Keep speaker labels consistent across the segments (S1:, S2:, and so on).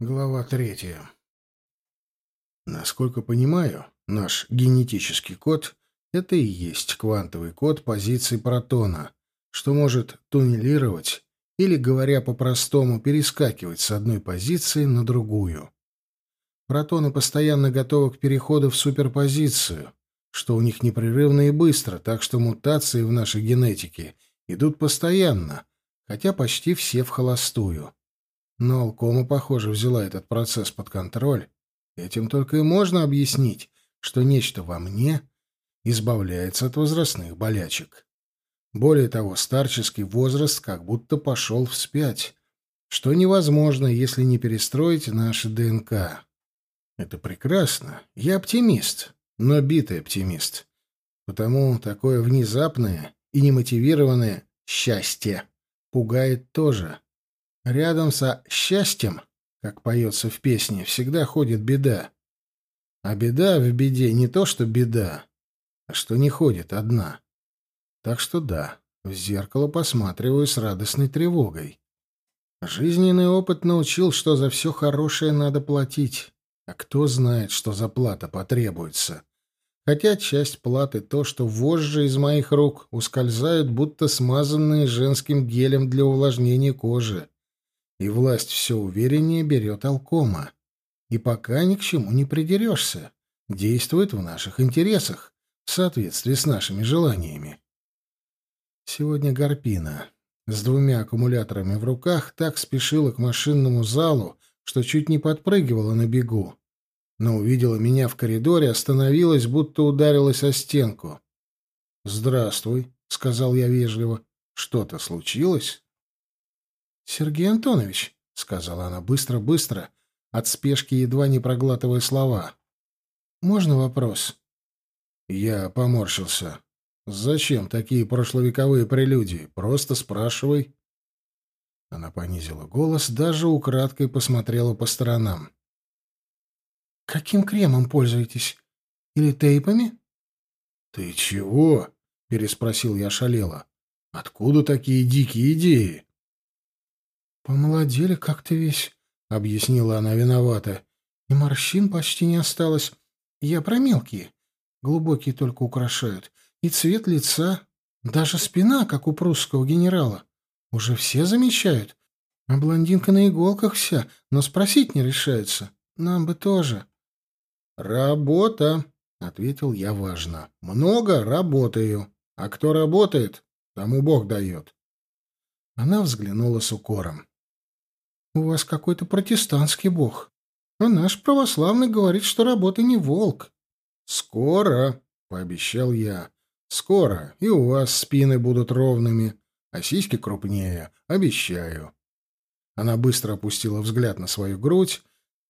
S1: Глава третья. Насколько понимаю, наш генетический код — это и есть квантовый код позиции протона, что может туннелировать или, говоря по-простому, перескакивать с одной позиции на другую. Протоны постоянно готовы к переходу в суперпозицию, что у них непрерывно и быстро, так что мутации в нашей генетике идут постоянно, хотя почти все в холостую. Но Алкома, похоже, взяла этот процесс под контроль. Этим только и можно объяснить, что нечто во мне избавляется от возрастных болячек. Более того, старческий возраст как будто пошел вспять, что невозможно, если не перестроить наши ДНК. Это прекрасно. Я оптимист, но битый оптимист. Потому такое внезапное и немотивированное счастье пугает тоже. Рядом со счастьем, как поется в песне, всегда ходит беда. А беда в беде не то, что беда, а что не ходит одна. Так что да, в зеркало посматриваю с радостной тревогой. Жизненный опыт научил, что за все хорошее надо платить. А кто знает, что за плата потребуется. Хотя часть платы то, что вожжи из моих рук ускользают, будто смазанные женским гелем для увлажнения кожи и власть все увереннее берет Алкома. И пока ни к чему не придерешься. Действует в наших интересах, в соответствии с нашими желаниями. Сегодня Гарпина с двумя аккумуляторами в руках так спешила к машинному залу, что чуть не подпрыгивала на бегу. Но увидела меня в коридоре, остановилась, будто ударилась о стенку. «Здравствуй», — сказал я вежливо. «Что-то случилось?» «Сергей Антонович», — сказала она быстро-быстро, от спешки едва не проглатывая слова. «Можно вопрос?» Я поморщился. «Зачем такие прошловековые прелюдии? Просто спрашивай». Она понизила голос, даже украдкой посмотрела по сторонам. «Каким кремом пользуетесь? Или тейпами?» «Ты чего?» — переспросил я шалела. «Откуда такие дикие идеи?» «Помолодели как-то весь», — объяснила она виновата. «И морщин почти не осталось. Я про мелкие. Глубокие только украшают. И цвет лица, даже спина, как у прусского генерала. Уже все замечают. А блондинка на иголках вся, но спросить не решается. Нам бы тоже». «Работа», — ответил я важно. «Много работаю. А кто работает, тому Бог дает». Она взглянула с укором. У вас какой-то протестантский бог. А наш православный говорит, что работа не волк. Скоро, пообещал я. Скоро и у вас спины будут ровными, а сиськи крупнее, обещаю. Она быстро опустила взгляд на свою грудь,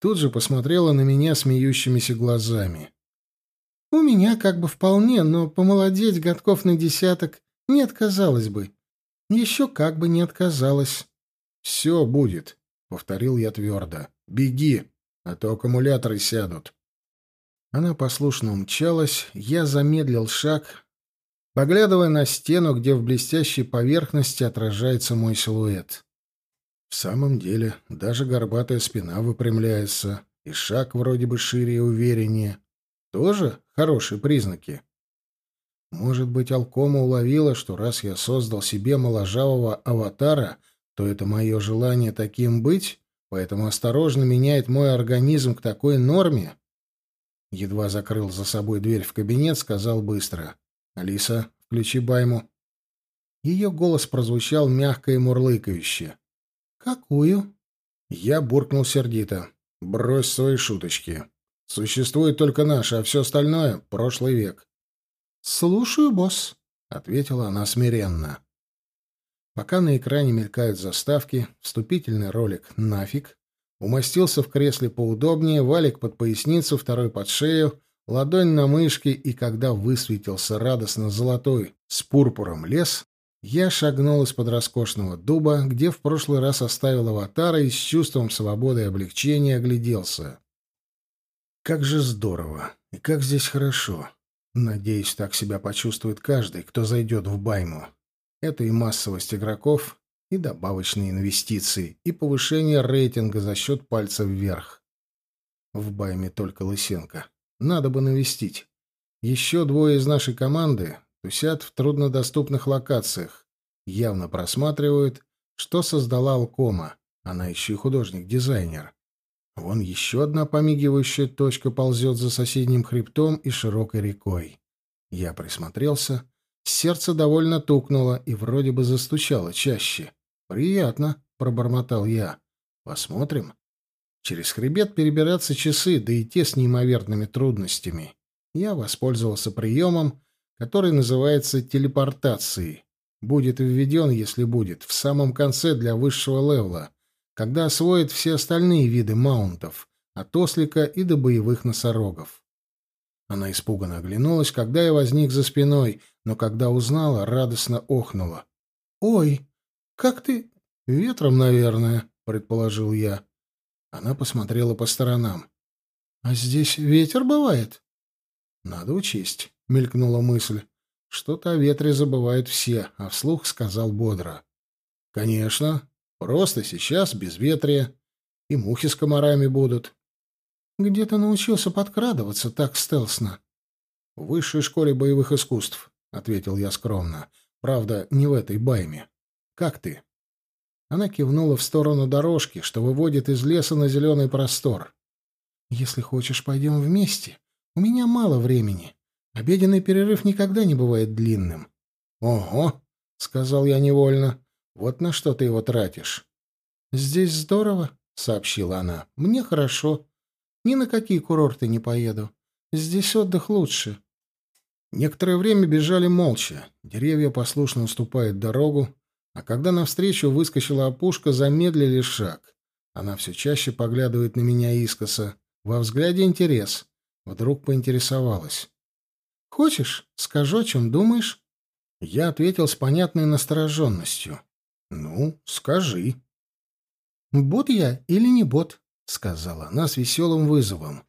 S1: тут же посмотрела на меня смеющимися глазами. У меня как бы вполне, но помолодеть годков на десяток не отказалась бы. Еще как бы не отказалась. Все будет, повторил я твердо. «Беги, а то аккумуляторы сядут». Она послушно умчалась, я замедлил шаг, поглядывая на стену, где в блестящей поверхности отражается мой силуэт. В самом деле, даже горбатая спина выпрямляется, и шаг вроде бы шире и увереннее. Тоже хорошие признаки. Может быть, Алкома уловила, что раз я создал себе моложавого аватара — то это мое желание таким быть, поэтому осторожно меняет мой организм к такой норме. Едва закрыл за собой дверь в кабинет, сказал быстро. «Алиса, включи байму». Ее голос прозвучал мягко и мурлыкающе. «Какую?» Я буркнул сердито. «Брось свои шуточки. Существует только наше, а все остальное — прошлый век». «Слушаю, босс», — ответила она смиренно. Пока на экране мелькают заставки, вступительный ролик «Нафиг», умостился в кресле поудобнее, валик под поясницу, второй под шею, ладонь на мышке, и когда высветился радостно золотой с пурпуром лес, я шагнул из-под роскошного дуба, где в прошлый раз оставил аватара и с чувством свободы и облегчения огляделся. Как же здорово! И как здесь хорошо! Надеюсь, так себя почувствует каждый, кто зайдет в Байму. Это и массовость игроков, и добавочные инвестиции, и повышение рейтинга за счет пальца вверх. В байме только Лысенко. Надо бы навестить. Еще двое из нашей команды тусят в труднодоступных локациях, явно просматривают, что создала Алкома. Она еще и художник-дизайнер. Вон еще одна помигивающая точка ползет за соседним хребтом и широкой рекой. Я присмотрелся. Сердце довольно тукнуло и вроде бы застучало чаще. «Приятно», — пробормотал я. «Посмотрим». Через хребет перебираться часы, да и те с неимоверными трудностями. Я воспользовался приемом, который называется телепортацией. Будет введен, если будет, в самом конце для высшего левела, когда освоит все остальные виды маунтов, от ослика и до боевых носорогов. Она испуганно оглянулась, когда я возник за спиной, но когда узнала, радостно охнула. «Ой, как ты...» «Ветром, наверное», — предположил я. Она посмотрела по сторонам. «А здесь ветер бывает?» «Надо учесть», — мелькнула мысль. «Что-то о ветре забывают все», а вслух сказал бодро. «Конечно. Просто сейчас без ветрия. И мухи с комарами будут». «Где ты научился подкрадываться так стелсно?» «В высшей школе боевых искусств», — ответил я скромно. «Правда, не в этой байме. Как ты?» Она кивнула в сторону дорожки, что выводит из леса на зеленый простор. «Если хочешь, пойдем вместе. У меня мало времени. Обеденный перерыв никогда не бывает длинным». «Ого!» — сказал я невольно. «Вот на что ты его тратишь?» «Здесь здорово», — сообщила она. «Мне хорошо. Ни на какие курорты не поеду. Здесь отдых лучше». Некоторое время бежали молча. Деревья послушно уступают дорогу, а когда навстречу выскочила опушка, замедлили шаг. Она все чаще поглядывает на меня искоса. Во взгляде интерес. Вдруг поинтересовалась. «Хочешь, скажу, о чем думаешь?» Я ответил с понятной настороженностью. «Ну, скажи». «Бот я или не бот?» — сказала она с веселым вызовом.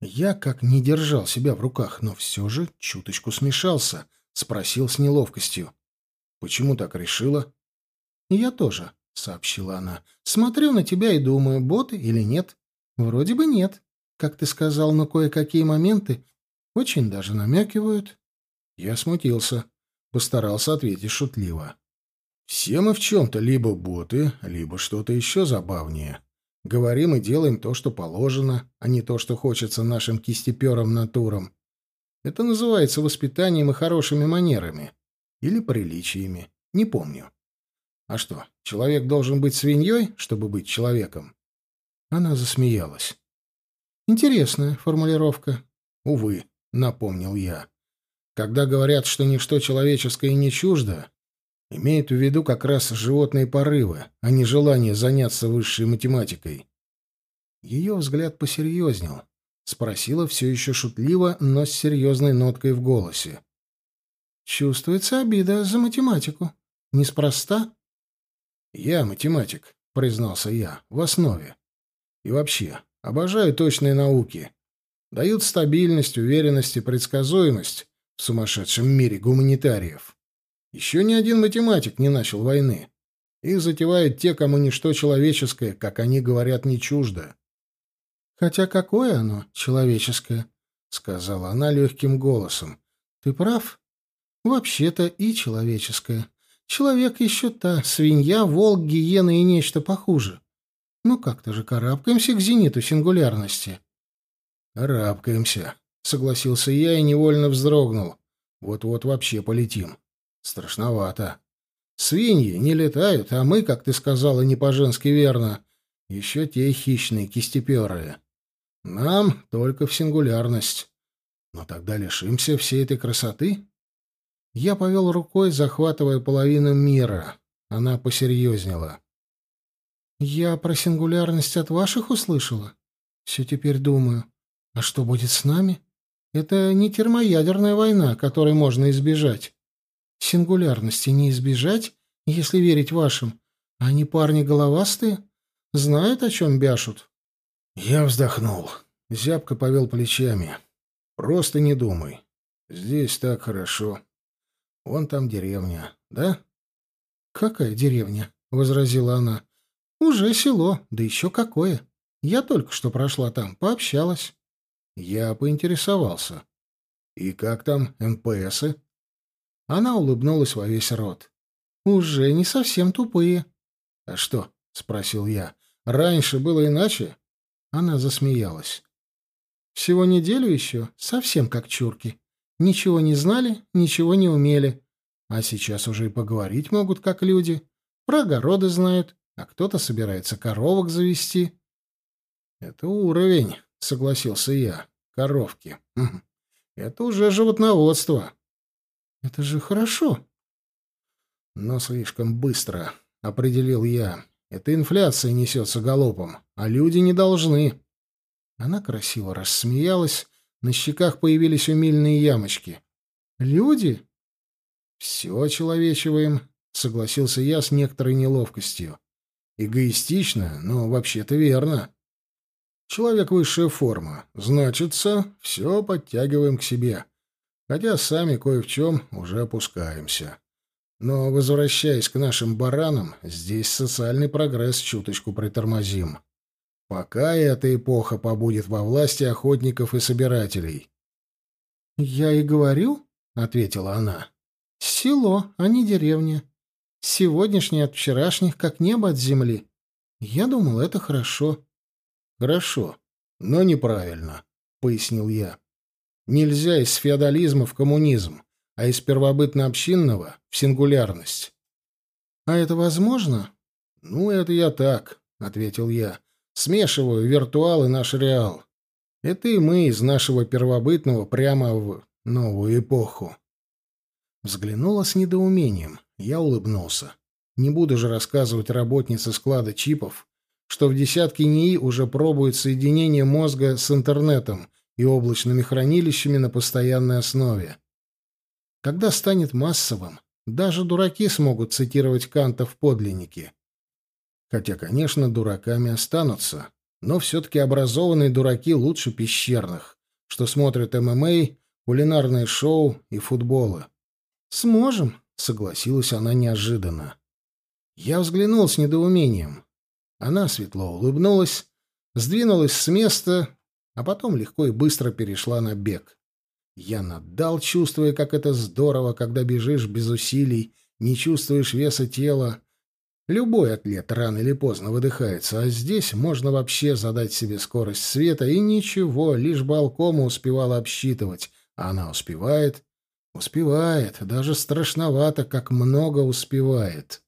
S1: Я как не держал себя в руках, но все же чуточку смешался, спросил с неловкостью. «Почему так решила?» «Я тоже», — сообщила она. «Смотрю на тебя и думаю, боты или нет. Вроде бы нет. Как ты сказал, но кое-какие моменты очень даже намекивают». Я смутился. Постарался ответить шутливо. «Все мы в чем-то либо боты, либо что-то еще забавнее. Говорим и делаем то, что положено, а не то, что хочется нашим кистеперам-натурам. Это называется воспитанием и хорошими манерами. Или приличиями. Не помню. А что, человек должен быть свиньей, чтобы быть человеком? Она засмеялась. Интересная формулировка. Увы, напомнил я. Когда говорят, что ничто человеческое не чуждо, имеют в виду как раз животные порывы, а не желание заняться высшей математикой. Ее взгляд посерьезнел. Спросила все еще шутливо, но с серьезной ноткой в голосе. Чувствуется обида за математику. Неспроста? Я математик, признался я, в основе. И вообще, обожаю точные науки. Дают стабильность, уверенность и предсказуемость в сумасшедшем мире гуманитариев. Еще ни один математик не начал войны. Их затевают те, кому ничто человеческое, как они говорят, не чуждо. «Хотя какое оно человеческое?» — сказала она легким голосом. «Ты прав. Вообще-то и человеческое. Человек еще та, свинья, волк, гиена и нечто похуже. Ну как-то же карабкаемся к зениту сингулярности. Карабкаемся, согласился я и невольно вздрогнул. Вот-вот вообще полетим. Страшновато. Свиньи не летают, а мы, как ты сказала, не по-женски верно, еще те хищные кистеперые. Нам только в сингулярность. Но тогда лишимся всей этой красоты. Я повел рукой, захватывая половину мира. Она посерьезнела. «Я про сингулярность от ваших услышала? Все теперь думаю. А что будет с нами? Это не термоядерная война, которой можно избежать. Сингулярности не избежать, если верить вашим. Они парни головастые, знают, о чем бяшут». Я вздохнул. Зябко повел плечами. «Просто не думай. Здесь так хорошо. Вон там деревня, да? Какая деревня? — возразила она. «Уже село, да еще какое. Я только что прошла там, пообщалась». Я поинтересовался. «И как там НПСы?» Она улыбнулась во весь рот. «Уже не совсем тупые». «А что?» — спросил я. «Раньше было иначе?» Она засмеялась. «Всего неделю еще, совсем как чурки. Ничего не знали, ничего не умели. А сейчас уже и поговорить могут, как люди. Про огороды знают, а кто-то собирается коровок завести». «Это уровень», — согласился я. «Коровки. Это уже животноводство». «Это же хорошо». «Но слишком быстро», — определил я. «Это инфляция несется галопом, а люди не должны». Она красиво рассмеялась, на щеках появились умильные ямочки. «Люди?» «Все очеловечиваем», — согласился я с некоторой неловкостью. «Эгоистично, но вообще-то верно. Человек — высшая форма. Значится, все подтягиваем к себе. Хотя сами кое в чем уже опускаемся. Но, возвращаясь к нашим баранам, здесь социальный прогресс чуточку притормозим. Пока эта эпоха побудет во власти охотников и собирателей. «Я и говорю», — ответила она, — «село, а не деревня. Сегодняшний от вчерашних, как небо от земли. Я думал, это хорошо». «Хорошо, но неправильно», — пояснил я. «Нельзя из феодализма в коммунизм а из первобытно-общинного в сингулярность. «А это возможно?» «Ну, это я так», — ответил я. «Смешиваю виртуал и наш реал. Это и мы из нашего первобытного прямо в новую эпоху». Взглянула с недоумением. Я улыбнулся. Не буду же рассказывать работнице склада чипов, что в десятке НИИ уже пробуют соединение мозга с интернетом и облачными хранилищами на постоянной основе. Когда станет массовым, даже дураки смогут цитировать Канта в подлиннике. Хотя, конечно, дураками останутся, но все-таки образованные дураки лучше пещерных, что смотрят ММА, кулинарные шоу и футболы. «Сможем», — согласилась она неожиданно. Я взглянул с недоумением. Она светло улыбнулась, сдвинулась с места, а потом легко и быстро перешла на бег. Я наддал, чувствуя, как это здорово, когда бежишь без усилий, не чувствуешь веса тела. Любой атлет рано или поздно выдыхается, а здесь можно вообще задать себе скорость света, и ничего, лишь бы успевала обсчитывать. А она успевает. Успевает, даже страшновато, как много успевает.